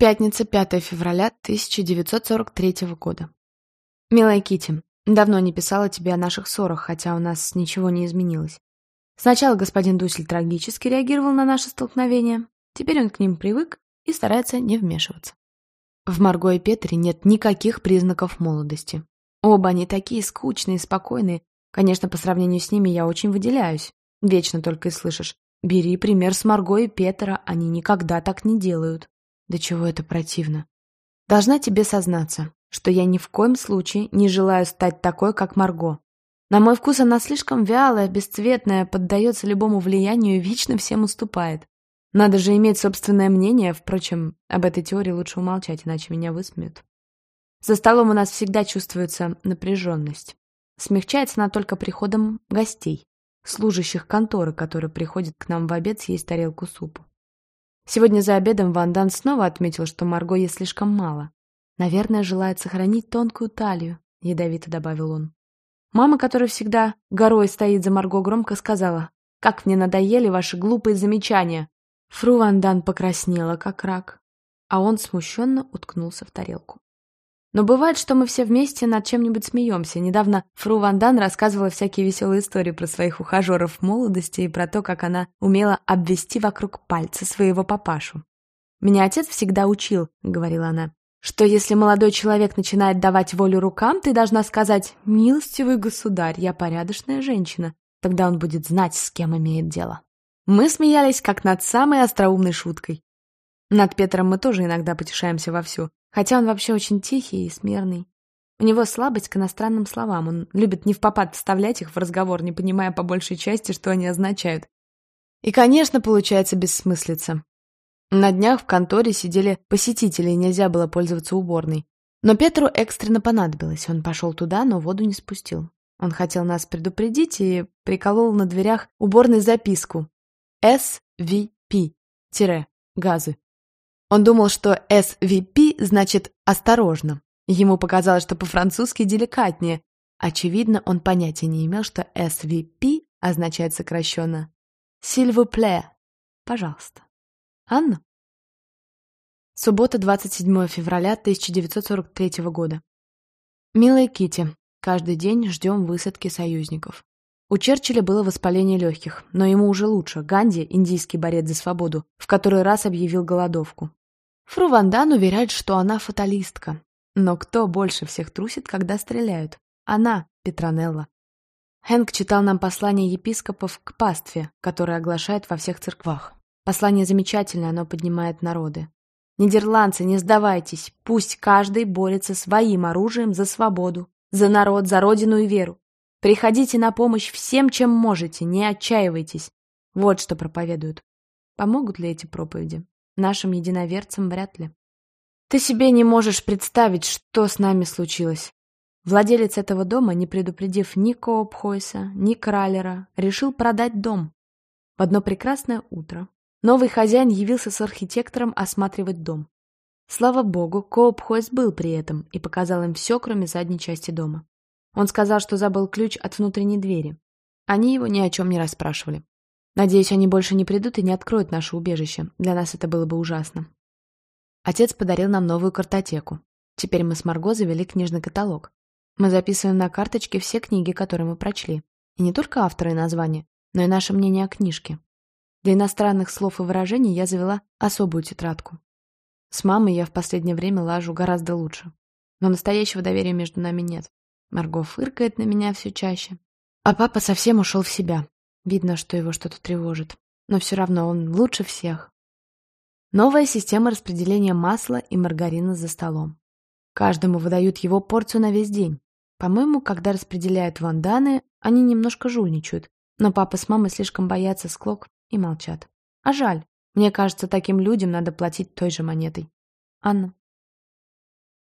Пятница, 5 февраля 1943 года. Милая Кити, давно не писала тебе о наших ссорах, хотя у нас ничего не изменилось. Сначала господин Дусель трагически реагировал на наши столкновения, теперь он к ним привык и старается не вмешиваться. В Марго и Петре нет никаких признаков молодости. Оба они такие скучные, спокойные. Конечно, по сравнению с ними я очень выделяюсь. Вечно только и слышишь. Бери пример с Марго и Петра, они никогда так не делают. Да чего это противно. Должна тебе сознаться, что я ни в коем случае не желаю стать такой, как Марго. На мой вкус она слишком вялая, бесцветная, поддается любому влиянию и вечно всем уступает. Надо же иметь собственное мнение, впрочем, об этой теории лучше умолчать, иначе меня высмеют. За столом у нас всегда чувствуется напряженность. Смягчается она только приходом гостей, служащих конторы, которые приходят к нам в обед съесть тарелку супа. Сегодня за обедом Ван Дан снова отметил, что Марго ест слишком мало. Наверное, желает сохранить тонкую талию, ядовито добавил он. Мама, которая всегда горой стоит за Марго, громко сказала, «Как мне надоели ваши глупые замечания!» Фру Ван Дан покраснела, как рак, а он смущенно уткнулся в тарелку. Но бывает, что мы все вместе над чем-нибудь смеемся. Недавно Фру Ван Дан рассказывала всякие веселые истории про своих ухажеров в молодости и про то, как она умела обвести вокруг пальца своего папашу. «Меня отец всегда учил», — говорила она, «что если молодой человек начинает давать волю рукам, ты должна сказать «Милостивый государь, я порядочная женщина». Тогда он будет знать, с кем имеет дело». Мы смеялись, как над самой остроумной шуткой. Над Петром мы тоже иногда потешаемся вовсю. Хотя он вообще очень тихий и смирный. У него слабость к иностранным словам. Он любит не в попад вставлять их в разговор, не понимая по большей части, что они означают. И, конечно, получается бессмыслица. На днях в конторе сидели посетители, и нельзя было пользоваться уборной. Но Петру экстренно понадобилось. Он пошел туда, но воду не спустил. Он хотел нас предупредить и приколол на дверях уборной записку SVP-газы. Он думал, что SVP значит «осторожно». Ему показалось, что по-французски деликатнее. Очевидно, он понятия не имел, что SVP означает сокращенно «S'il vous plaît» — «пожалуйста». Анна? Суббота, 27 февраля 1943 года. Милая Кити, каждый день ждем высадки союзников. У Черчилля было воспаление легких, но ему уже лучше. Ганди, индийский борец за свободу, в который раз объявил голодовку. Фру Вандан уверяет, что она фаталистка. Но кто больше всех трусит, когда стреляют? Она, Петронелла. Хэнк читал нам послание епископов к пастве, которое оглашает во всех церквах. Послание замечательное, оно поднимает народы. Нидерландцы, не сдавайтесь, пусть каждый борется своим оружием за свободу, за народ, за родину и веру. Приходите на помощь всем, чем можете, не отчаивайтесь. Вот что проповедуют. Помогут ли эти проповеди? Нашим единоверцам вряд ли. Ты себе не можешь представить, что с нами случилось. Владелец этого дома, не предупредив ни Коопхойса, ни Кралера, решил продать дом. В одно прекрасное утро новый хозяин явился с архитектором осматривать дом. Слава богу, Коопхойс был при этом и показал им все, кроме задней части дома. Он сказал, что забыл ключ от внутренней двери. Они его ни о чем не расспрашивали. Надеюсь, они больше не придут и не откроют наше убежище. Для нас это было бы ужасно. Отец подарил нам новую картотеку. Теперь мы с Марго завели книжный каталог. Мы записываем на карточке все книги, которые мы прочли. И не только авторы и названия, но и наше мнение о книжке. Для иностранных слов и выражений я завела особую тетрадку. С мамой я в последнее время лажу гораздо лучше. Но настоящего доверия между нами нет. Марго фыркает на меня все чаще. А папа совсем ушел в себя. Видно, что его что-то тревожит. Но все равно он лучше всех. Новая система распределения масла и маргарина за столом. Каждому выдают его порцию на весь день. По-моему, когда распределяют ванданы, они немножко жульничают. Но папа с мамой слишком боятся склок и молчат. А жаль. Мне кажется, таким людям надо платить той же монетой. Анна.